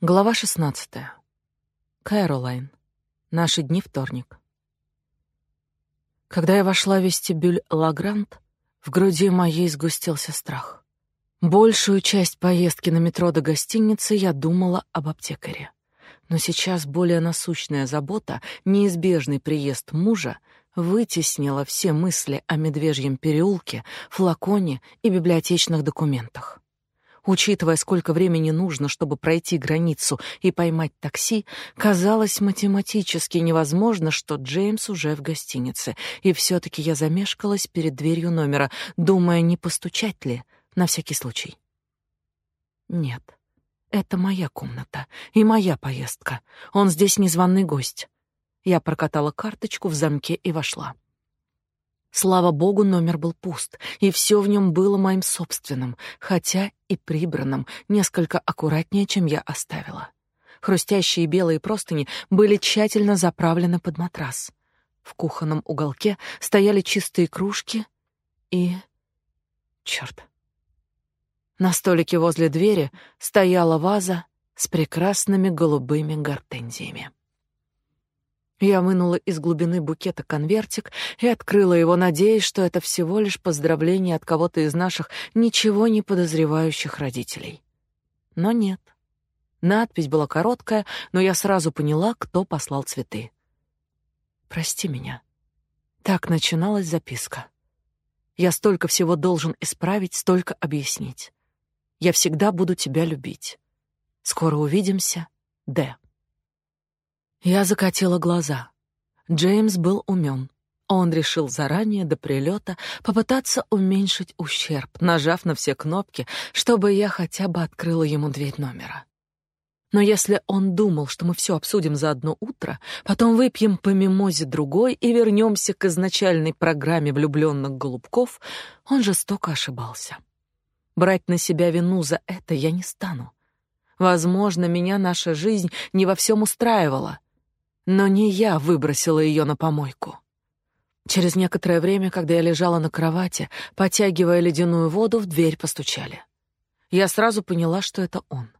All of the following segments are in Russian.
Глава 16. Кэролайн. Наши дни вторник. Когда я вошла в вестибюль Лагрант, в груди моей сгустился страх. Большую часть поездки на метро до гостиницы я думала об аптекаре. Но сейчас более насущная забота, неизбежный приезд мужа, вытеснила все мысли о медвежьем переулке, флаконе и библиотечных документах. Учитывая, сколько времени нужно, чтобы пройти границу и поймать такси, казалось математически невозможно, что Джеймс уже в гостинице. И все таки я замешкалась перед дверью номера, думая, не постучать ли, на всякий случай. Нет. Это моя комната и моя поездка. Он здесь незваный гость. Я прокатала карточку в замке и вошла. Слава богу, номер был пуст, и все в нем было моим собственным, хотя и прибранным, несколько аккуратнее, чем я оставила. Хрустящие белые простыни были тщательно заправлены под матрас. В кухонном уголке стояли чистые кружки и... Черт! На столике возле двери стояла ваза с прекрасными голубыми гортензиями. Я вынула из глубины букета конвертик и открыла его, надеясь, что это всего лишь поздравление от кого-то из наших ничего не подозревающих родителей. Но нет. Надпись была короткая, но я сразу поняла, кто послал цветы. «Прости меня». Так начиналась записка. «Я столько всего должен исправить, столько объяснить. Я всегда буду тебя любить. Скоро увидимся. Д». Я закатила глаза. Джеймс был умен. Он решил заранее до прилета попытаться уменьшить ущерб, нажав на все кнопки, чтобы я хотя бы открыла ему дверь номера. Но если он думал, что мы все обсудим за одно утро, потом выпьем по мимозе другой и вернемся к изначальной программе влюбленных голубков, он жестоко ошибался. Брать на себя вину за это я не стану. Возможно, меня наша жизнь не во всем устраивала — но не я выбросила ее на помойку. Через некоторое время, когда я лежала на кровати, потягивая ледяную воду, в дверь постучали. Я сразу поняла, что это он.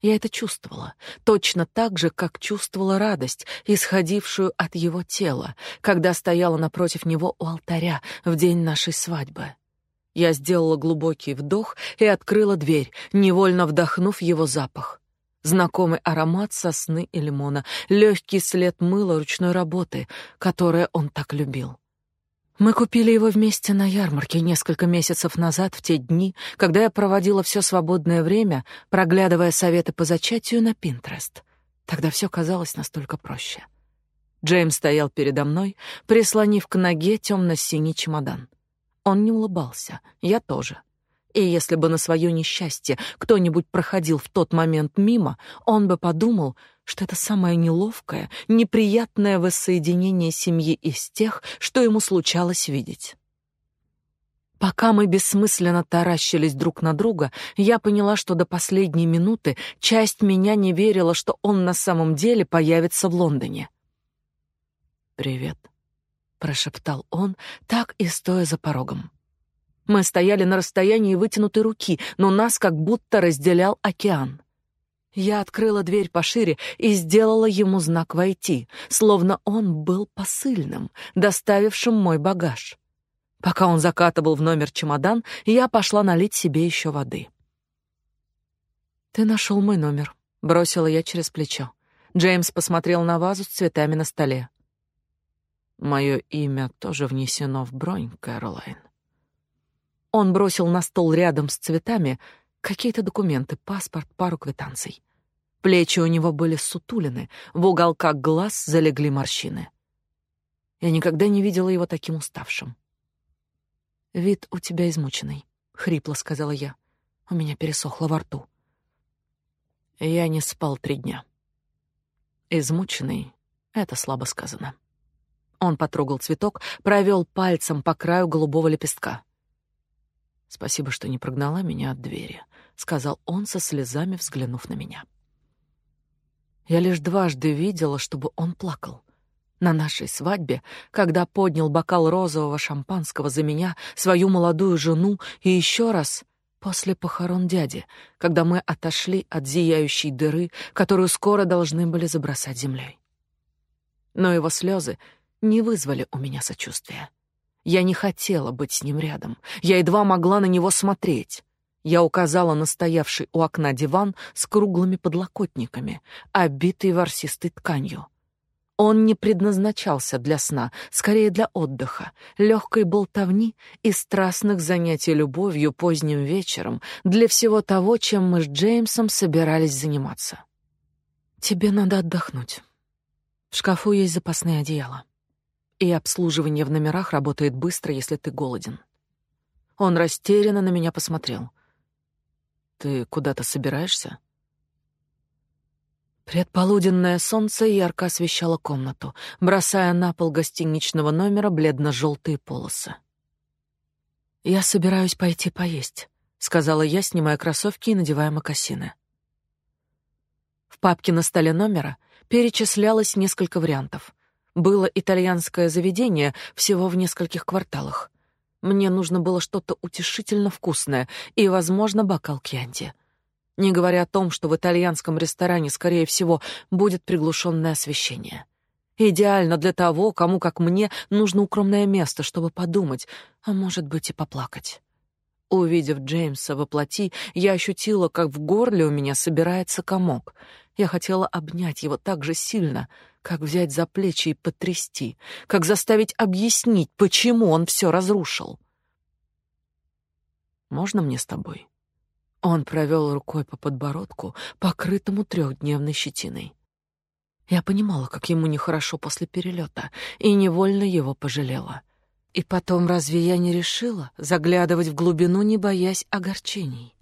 Я это чувствовала, точно так же, как чувствовала радость, исходившую от его тела, когда стояла напротив него у алтаря в день нашей свадьбы. Я сделала глубокий вдох и открыла дверь, невольно вдохнув его запах. Знакомый аромат сосны и лимона, легкий след мыла ручной работы, которое он так любил. Мы купили его вместе на ярмарке несколько месяцев назад, в те дни, когда я проводила все свободное время, проглядывая советы по зачатию на Pinterest. Тогда все казалось настолько проще. Джеймс стоял передо мной, прислонив к ноге темно-синий чемодан. Он не улыбался, я тоже. И если бы на свое несчастье кто-нибудь проходил в тот момент мимо, он бы подумал, что это самое неловкое, неприятное воссоединение семьи из тех, что ему случалось видеть. Пока мы бессмысленно таращились друг на друга, я поняла, что до последней минуты часть меня не верила, что он на самом деле появится в Лондоне. «Привет», — прошептал он, так и стоя за порогом. Мы стояли на расстоянии вытянутой руки, но нас как будто разделял океан. Я открыла дверь пошире и сделала ему знак войти, словно он был посыльным, доставившим мой багаж. Пока он закатывал в номер чемодан, я пошла налить себе еще воды. «Ты нашел мой номер», — бросила я через плечо. Джеймс посмотрел на вазу с цветами на столе. «Мое имя тоже внесено в бронь, Кэролайн». Он бросил на стол рядом с цветами какие-то документы, паспорт, пару квитанций. Плечи у него были сутулины, в уголках глаз залегли морщины. Я никогда не видела его таким уставшим. «Вид у тебя измученный», — хрипло сказала я. У меня пересохло во рту. Я не спал три дня. Измученный — это слабо сказано. Он потрогал цветок, провел пальцем по краю голубого лепестка. Спасибо, что не прогнала меня от двери, сказал он со слезами, взглянув на меня. Я лишь дважды видела, чтобы он плакал. На нашей свадьбе, когда поднял бокал розового шампанского за меня, свою молодую жену, и еще раз, после похорон дяди, когда мы отошли от зияющей дыры, которую скоро должны были забросать землей. Но его слезы не вызвали у меня сочувствия. Я не хотела быть с ним рядом. Я едва могла на него смотреть. Я указала на стоявший у окна диван с круглыми подлокотниками, обитый ворсистой тканью. Он не предназначался для сна, скорее для отдыха, легкой болтовни и страстных занятий любовью поздним вечером, для всего того, чем мы с Джеймсом собирались заниматься. Тебе надо отдохнуть. В шкафу есть запасные одеяла. И обслуживание в номерах работает быстро, если ты голоден. Он растерянно на меня посмотрел. Ты куда-то собираешься? Предполуденное солнце ярко освещало комнату, бросая на пол гостиничного номера бледно-желтые полосы. «Я собираюсь пойти поесть», — сказала я, снимая кроссовки и надевая мокасины. В папке на столе номера перечислялось несколько вариантов. Было итальянское заведение всего в нескольких кварталах. Мне нужно было что-то утешительно вкусное и, возможно, бокал кьянти. Не говоря о том, что в итальянском ресторане, скорее всего, будет приглушенное освещение. Идеально для того, кому, как мне, нужно укромное место, чтобы подумать, а может быть и поплакать. Увидев Джеймса во плоти, я ощутила, как в горле у меня собирается комок. Я хотела обнять его так же сильно, как взять за плечи и потрясти, как заставить объяснить, почему он все разрушил. «Можно мне с тобой?» Он провел рукой по подбородку, покрытому трехдневной щетиной. Я понимала, как ему нехорошо после перелета, и невольно его пожалела. И потом, разве я не решила заглядывать в глубину, не боясь огорчений?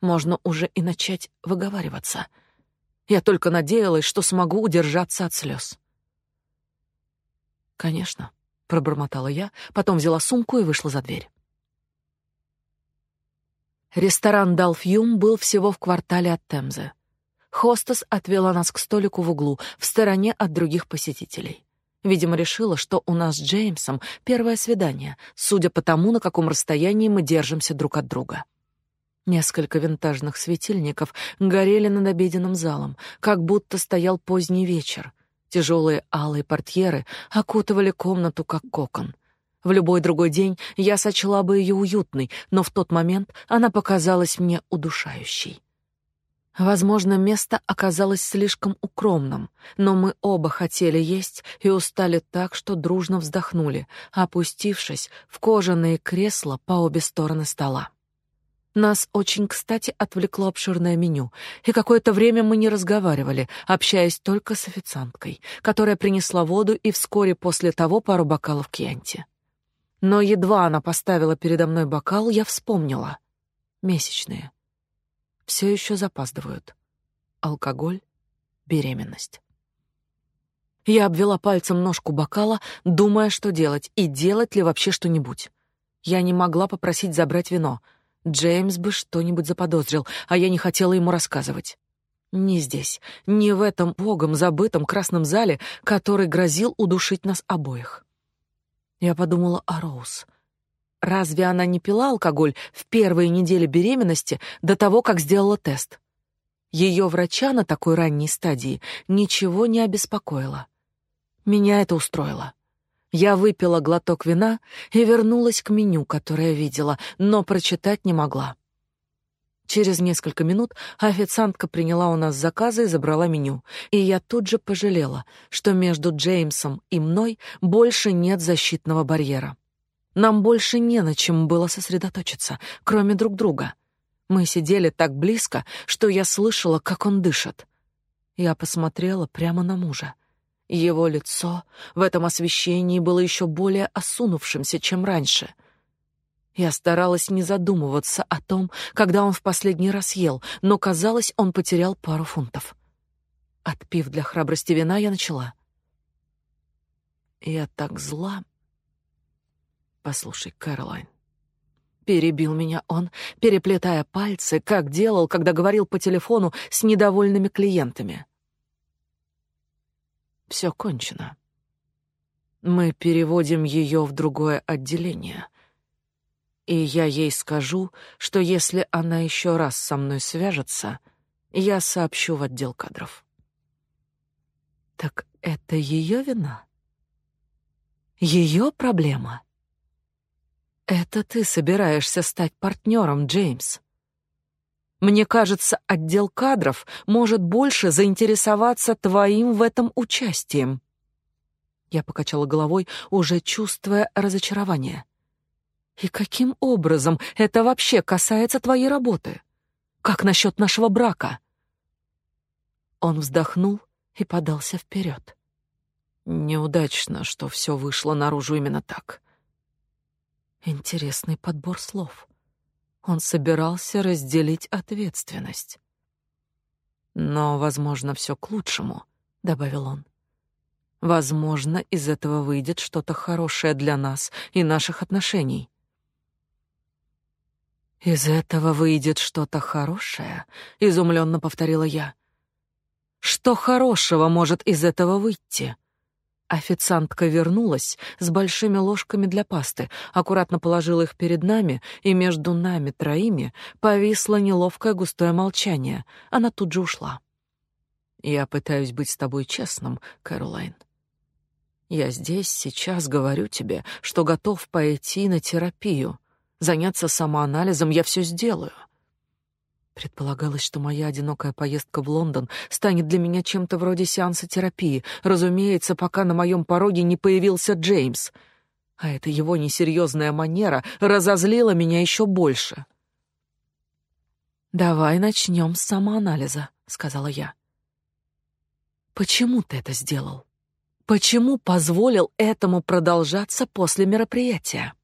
Можно уже и начать выговариваться. Я только надеялась, что смогу удержаться от слез. «Конечно», — пробормотала я, потом взяла сумку и вышла за дверь. Ресторан «Далфьюм» был всего в квартале от Темзы. Хостес отвела нас к столику в углу, в стороне от других посетителей. Видимо, решила, что у нас с Джеймсом первое свидание, судя по тому, на каком расстоянии мы держимся друг от друга. Несколько винтажных светильников горели над обеденным залом, как будто стоял поздний вечер. Тяжелые алые портьеры окутывали комнату, как кокон. В любой другой день я сочла бы ее уютной, но в тот момент она показалась мне удушающей. Возможно, место оказалось слишком укромным, но мы оба хотели есть и устали так, что дружно вздохнули, опустившись в кожаные кресла по обе стороны стола. Нас очень, кстати, отвлекло обширное меню, и какое-то время мы не разговаривали, общаясь только с официанткой, которая принесла воду и вскоре после того пару бокалов кьянти. Но едва она поставила передо мной бокал, я вспомнила. Месячные. Все еще запаздывают. Алкоголь, беременность. Я обвела пальцем ножку бокала, думая, что делать, и делать ли вообще что-нибудь. Я не могла попросить забрать вино. Джеймс бы что-нибудь заподозрил, а я не хотела ему рассказывать. Не здесь, не в этом богом забытом красном зале, который грозил удушить нас обоих. Я подумала о Роуз. Разве она не пила алкоголь в первые недели беременности до того, как сделала тест? Ее врача на такой ранней стадии ничего не обеспокоило. Меня это устроило. Я выпила глоток вина и вернулась к меню, которое видела, но прочитать не могла. Через несколько минут официантка приняла у нас заказы и забрала меню, и я тут же пожалела, что между Джеймсом и мной больше нет защитного барьера. Нам больше не на чем было сосредоточиться, кроме друг друга. Мы сидели так близко, что я слышала, как он дышит. Я посмотрела прямо на мужа. Его лицо в этом освещении было еще более осунувшимся, чем раньше — я старалась не задумываться о том, когда он в последний раз ел, но, казалось, он потерял пару фунтов. Отпив для храбрости вина, я начала. «Я так зла...» «Послушай, Кэролайн». Перебил меня он, переплетая пальцы, как делал, когда говорил по телефону с недовольными клиентами. «Все кончено. Мы переводим ее в другое отделение». И я ей скажу, что если она еще раз со мной свяжется, я сообщу в отдел кадров. Так это ее вина? Ее проблема? Это ты собираешься стать партнером, Джеймс. Мне кажется, отдел кадров может больше заинтересоваться твоим в этом участием. Я покачала головой, уже чувствуя разочарование. И каким образом это вообще касается твоей работы? Как насчет нашего брака? Он вздохнул и подался вперед. Неудачно, что все вышло наружу именно так. Интересный подбор слов. Он собирался разделить ответственность. Но, возможно, все к лучшему, добавил он. Возможно, из этого выйдет что-то хорошее для нас и наших отношений. Из этого выйдет что-то хорошее, изумленно повторила я. Что хорошего может из этого выйти? Официантка вернулась с большими ложками для пасты, аккуратно положила их перед нами, и между нами троими повисло неловкое густое молчание. Она тут же ушла. Я пытаюсь быть с тобой честным, Кэролайн. Я здесь сейчас говорю тебе, что готов пойти на терапию. Заняться самоанализом я все сделаю. Предполагалось, что моя одинокая поездка в Лондон станет для меня чем-то вроде сеанса терапии, разумеется, пока на моем пороге не появился Джеймс. А эта его несерьезная манера разозлила меня еще больше. «Давай начнем с самоанализа», — сказала я. «Почему ты это сделал?» Почему позволил этому продолжаться после мероприятия?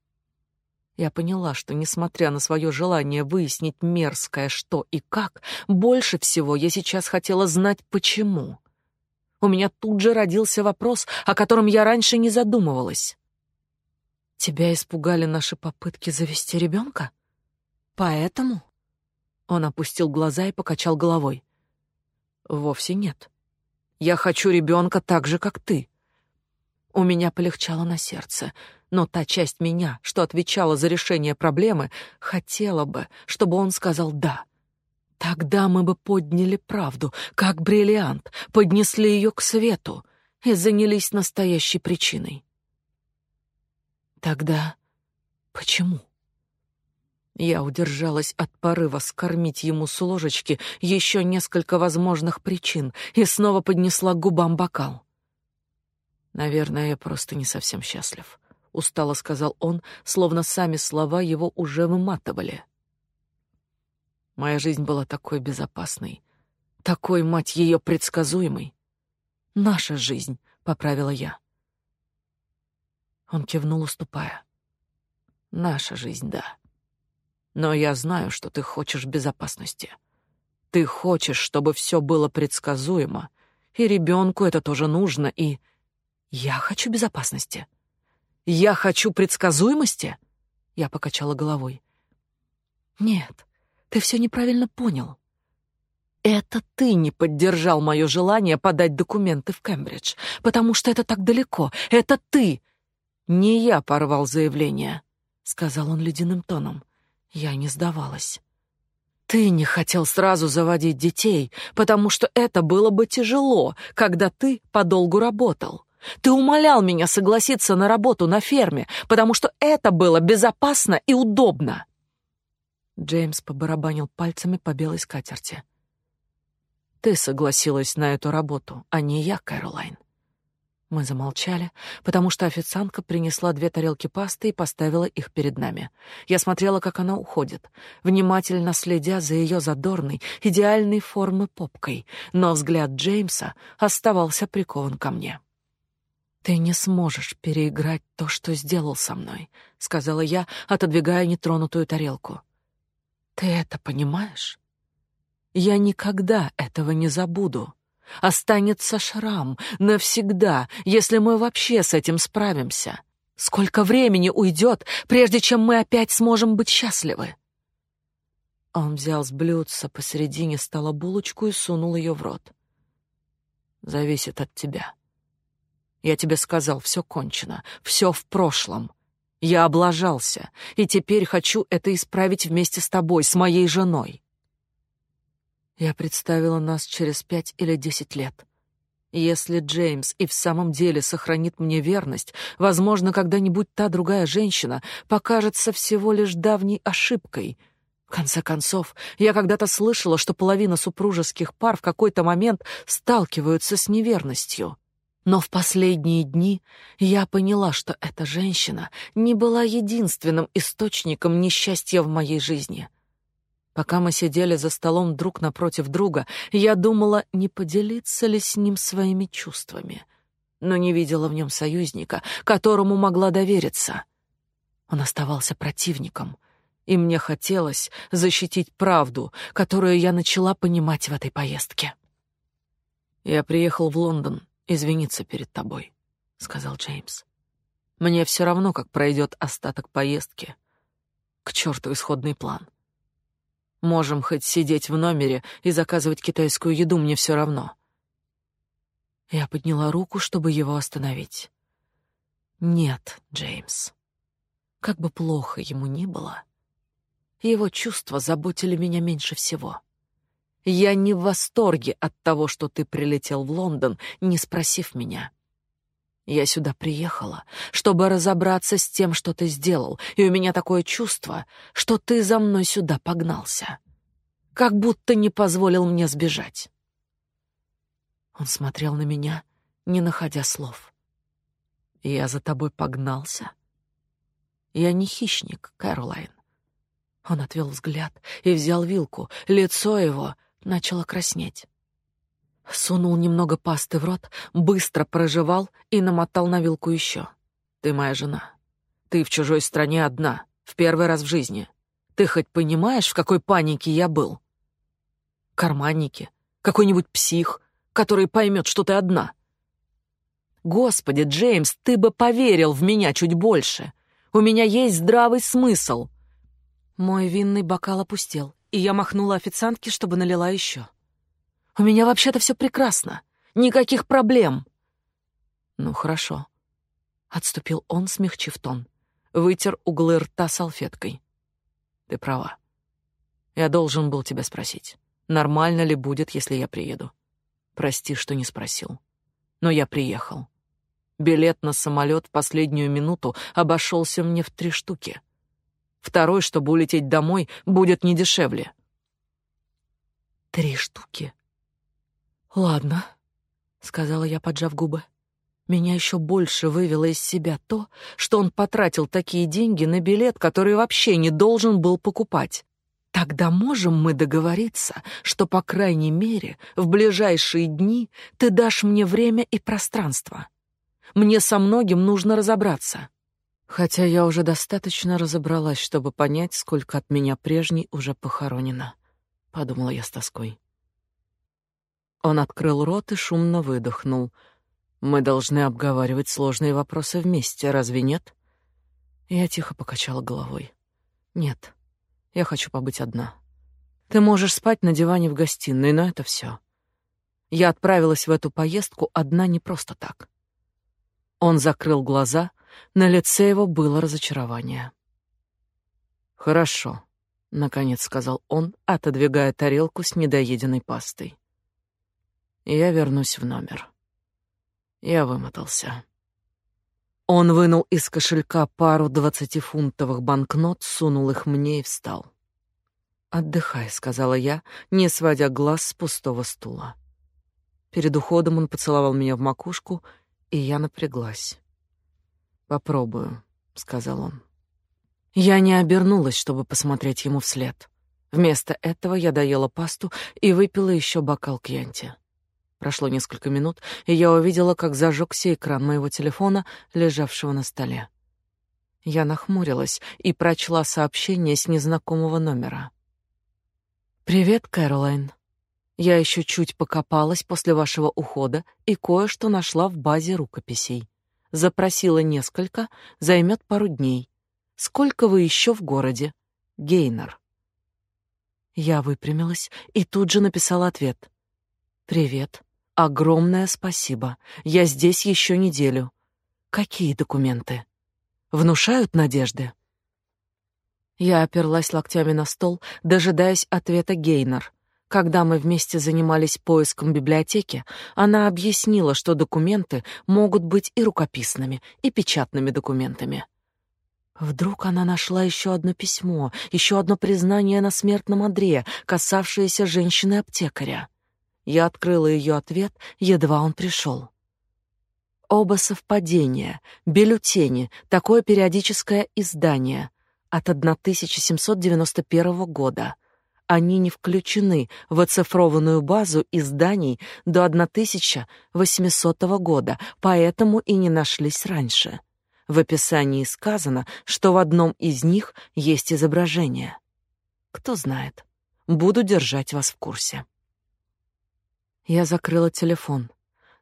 Я поняла, что, несмотря на свое желание выяснить мерзкое что и как, больше всего я сейчас хотела знать, почему. У меня тут же родился вопрос, о котором я раньше не задумывалась. «Тебя испугали наши попытки завести ребенка? Поэтому?» Он опустил глаза и покачал головой. «Вовсе нет. Я хочу ребенка так же, как ты. У меня полегчало на сердце, но та часть меня, что отвечала за решение проблемы, хотела бы, чтобы он сказал «да». Тогда мы бы подняли правду, как бриллиант, поднесли ее к свету и занялись настоящей причиной. Тогда почему? Я удержалась от порыва скормить ему с ложечки еще несколько возможных причин и снова поднесла к губам бокал. Наверное, я просто не совсем счастлив, устало сказал он, словно сами слова его уже выматывали. Моя жизнь была такой безопасной, такой, мать ее, предсказуемой. Наша жизнь, поправила я. Он кивнул, уступая. Наша жизнь, да. Но я знаю, что ты хочешь безопасности. Ты хочешь, чтобы все было предсказуемо, и ребенку это тоже нужно, и... Я хочу безопасности. Я хочу предсказуемости. Я покачала головой. Нет, ты все неправильно понял. Это ты не поддержал мое желание подать документы в Кембридж, потому что это так далеко. Это ты. Не я порвал заявление, сказал он ледяным тоном. Я не сдавалась. Ты не хотел сразу заводить детей, потому что это было бы тяжело, когда ты подолгу работал. Ты умолял меня согласиться на работу на ферме, потому что это было безопасно и удобно. Джеймс побарабанил пальцами по белой скатерти. Ты согласилась на эту работу, а не я, Кэролайн. Мы замолчали, потому что официантка принесла две тарелки пасты и поставила их перед нами. Я смотрела, как она уходит, внимательно следя за ее задорной, идеальной формы попкой, но взгляд Джеймса оставался прикован ко мне. Ты не сможешь переиграть то, что сделал со мной, сказала я, отодвигая нетронутую тарелку. Ты это понимаешь? Я никогда этого не забуду. Останется шрам навсегда, если мы вообще с этим справимся. Сколько времени уйдет, прежде чем мы опять сможем быть счастливы? Он взял с блюдца посередине стола булочку и сунул ее в рот. Зависит от тебя. Я тебе сказал, все кончено, все в прошлом. Я облажался, и теперь хочу это исправить вместе с тобой, с моей женой. Я представила нас через пять или десять лет. Если Джеймс и в самом деле сохранит мне верность, возможно, когда-нибудь та другая женщина покажется всего лишь давней ошибкой. В конце концов, я когда-то слышала, что половина супружеских пар в какой-то момент сталкиваются с неверностью. Но в последние дни я поняла, что эта женщина не была единственным источником несчастья в моей жизни — Пока мы сидели за столом друг напротив друга, я думала, не поделиться ли с ним своими чувствами, но не видела в нем союзника, которому могла довериться. Он оставался противником, и мне хотелось защитить правду, которую я начала понимать в этой поездке. «Я приехал в Лондон извиниться перед тобой», — сказал Джеймс. «Мне все равно, как пройдет остаток поездки. К черту исходный план». Можем хоть сидеть в номере и заказывать китайскую еду, мне все равно. Я подняла руку, чтобы его остановить. Нет, Джеймс. Как бы плохо ему ни было, его чувства заботили меня меньше всего. Я не в восторге от того, что ты прилетел в Лондон, не спросив меня. Я сюда приехала, чтобы разобраться с тем, что ты сделал, и у меня такое чувство, что ты за мной сюда погнался. Как будто не позволил мне сбежать. Он смотрел на меня, не находя слов. Я за тобой погнался. Я не хищник, Кэролайн. Он отвел взгляд и взял вилку. Лицо его начало краснеть. Сунул немного пасты в рот, быстро прожевал и намотал на вилку еще. Ты моя жена. Ты в чужой стране одна, в первый раз в жизни. Ты хоть понимаешь, в какой панике я был? Карманники, какой-нибудь псих, который поймет, что ты одна. Господи, Джеймс, ты бы поверил в меня чуть больше. У меня есть здравый смысл. Мой винный бокал опустел, и я махнула официантке, чтобы налила еще. У меня вообще-то все прекрасно. Никаких проблем. Ну, хорошо. Отступил он, смягчив тон. Вытер углы рта салфеткой. Ты права. Я должен был тебя спросить, нормально ли будет, если я приеду. Прости, что не спросил. Но я приехал. Билет на самолет в последнюю минуту обошелся мне в три штуки. Второй, чтобы улететь домой, будет не дешевле. Три штуки. «Ладно», — сказала я, поджав губы. Меня еще больше вывело из себя то, что он потратил такие деньги на билет, который вообще не должен был покупать. Тогда можем мы договориться, что, по крайней мере, в ближайшие дни ты дашь мне время и пространство. Мне со многим нужно разобраться. Хотя я уже достаточно разобралась, чтобы понять, сколько от меня прежней уже похоронено, — подумала я с тоской. Он открыл рот и шумно выдохнул. Мы должны обговаривать сложные вопросы вместе, разве нет? Я тихо покачала головой. Нет. Я хочу побыть одна. Ты можешь спать на диване в гостиной, но это все. Я отправилась в эту поездку одна не просто так. Он закрыл глаза, на лице его было разочарование. Хорошо, наконец сказал он, отодвигая тарелку с недоеденной пастой я вернусь в номер. Я вымотался. Он вынул из кошелька пару двадцатифунтовых банкнот, сунул их мне и встал. «Отдыхай», — сказала я, не сводя глаз с пустого стула. Перед уходом он поцеловал меня в макушку, и я напряглась. «Попробую», — сказал он. Я не обернулась, чтобы посмотреть ему вслед. Вместо этого я доела пасту и выпила еще бокал кьянти. Прошло несколько минут, и я увидела, как зажегся экран моего телефона, лежавшего на столе. Я нахмурилась и прочла сообщение с незнакомого номера. «Привет, Кэролайн. Я еще чуть покопалась после вашего ухода и кое-что нашла в базе рукописей. Запросила несколько, займет пару дней. Сколько вы еще в городе? Гейнер». Я выпрямилась и тут же написала ответ. «Привет. Огромное спасибо. Я здесь еще неделю. Какие документы? внушают надежды. Я оперлась локтями на стол, дожидаясь ответа Гейнер. Когда мы вместе занимались поиском библиотеки, она объяснила, что документы могут быть и рукописными, и печатными документами. Вдруг она нашла еще одно письмо, еще одно признание на смертном одре, касавшееся женщины-аптекаря. Я открыла ее ответ, едва он пришел. Оба совпадения, бюллетени, такое периодическое издание от 1791 года. Они не включены в оцифрованную базу изданий до 1800 года, поэтому и не нашлись раньше. В описании сказано, что в одном из них есть изображение. Кто знает. Буду держать вас в курсе. Я закрыла телефон.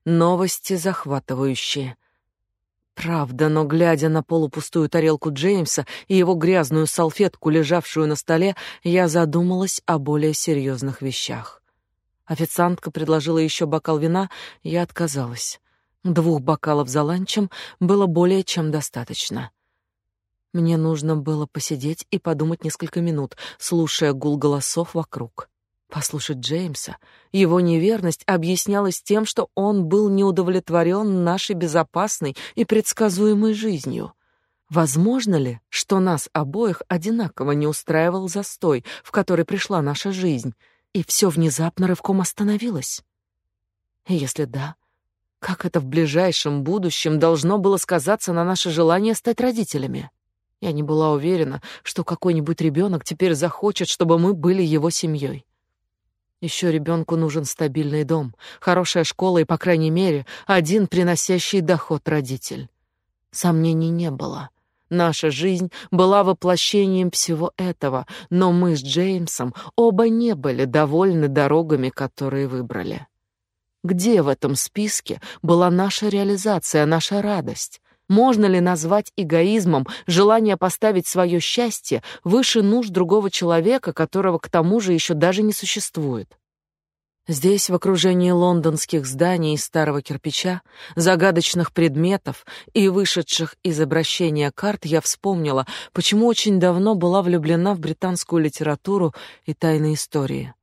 Новости захватывающие. Правда, но глядя на полупустую тарелку Джеймса и его грязную салфетку, лежавшую на столе, я задумалась о более серьезных вещах. Официантка предложила еще бокал вина, я отказалась. Двух бокалов за ланчем было более чем достаточно. Мне нужно было посидеть и подумать несколько минут, слушая гул голосов вокруг. Послушать Джеймса. Его неверность объяснялась тем, что он был неудовлетворен нашей безопасной и предсказуемой жизнью. Возможно ли, что нас обоих одинаково не устраивал застой, в который пришла наша жизнь, и все внезапно рывком остановилось? если да, как это в ближайшем будущем должно было сказаться на наше желание стать родителями? Я не была уверена, что какой-нибудь ребенок теперь захочет, чтобы мы были его семьей. Еще ребенку нужен стабильный дом, хорошая школа и, по крайней мере, один приносящий доход родитель. Сомнений не было. Наша жизнь была воплощением всего этого, но мы с Джеймсом оба не были довольны дорогами, которые выбрали. Где в этом списке была наша реализация, наша радость? Можно ли назвать эгоизмом желание поставить свое счастье выше нужд другого человека, которого к тому же еще даже не существует? Здесь, в окружении лондонских зданий из старого кирпича, загадочных предметов и вышедших из обращения карт, я вспомнила, почему очень давно была влюблена в британскую литературу и тайные истории.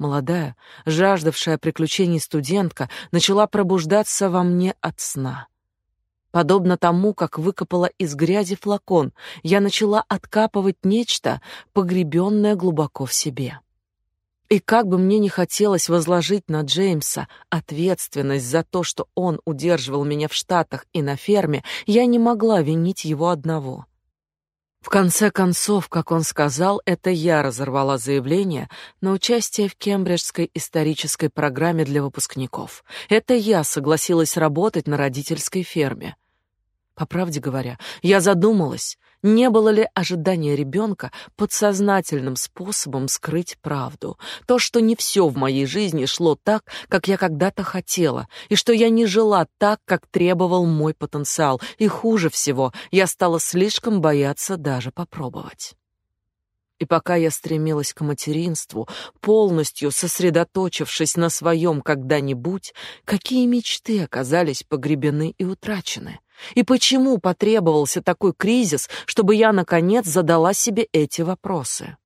Молодая, жаждавшая приключений студентка начала пробуждаться во мне от сна. Подобно тому, как выкопала из грязи флакон, я начала откапывать нечто, погребенное глубоко в себе. И как бы мне не хотелось возложить на Джеймса ответственность за то, что он удерживал меня в Штатах и на ферме, я не могла винить его одного. В конце концов, как он сказал, это я разорвала заявление на участие в Кембриджской исторической программе для выпускников. Это я согласилась работать на родительской ферме. По правде говоря, я задумалась, не было ли ожидания ребенка подсознательным способом скрыть правду, то, что не все в моей жизни шло так, как я когда-то хотела, и что я не жила так, как требовал мой потенциал, и хуже всего, я стала слишком бояться даже попробовать. И пока я стремилась к материнству, полностью сосредоточившись на своем когда-нибудь, какие мечты оказались погребены и утрачены? И почему потребовался такой кризис, чтобы я наконец задала себе эти вопросы?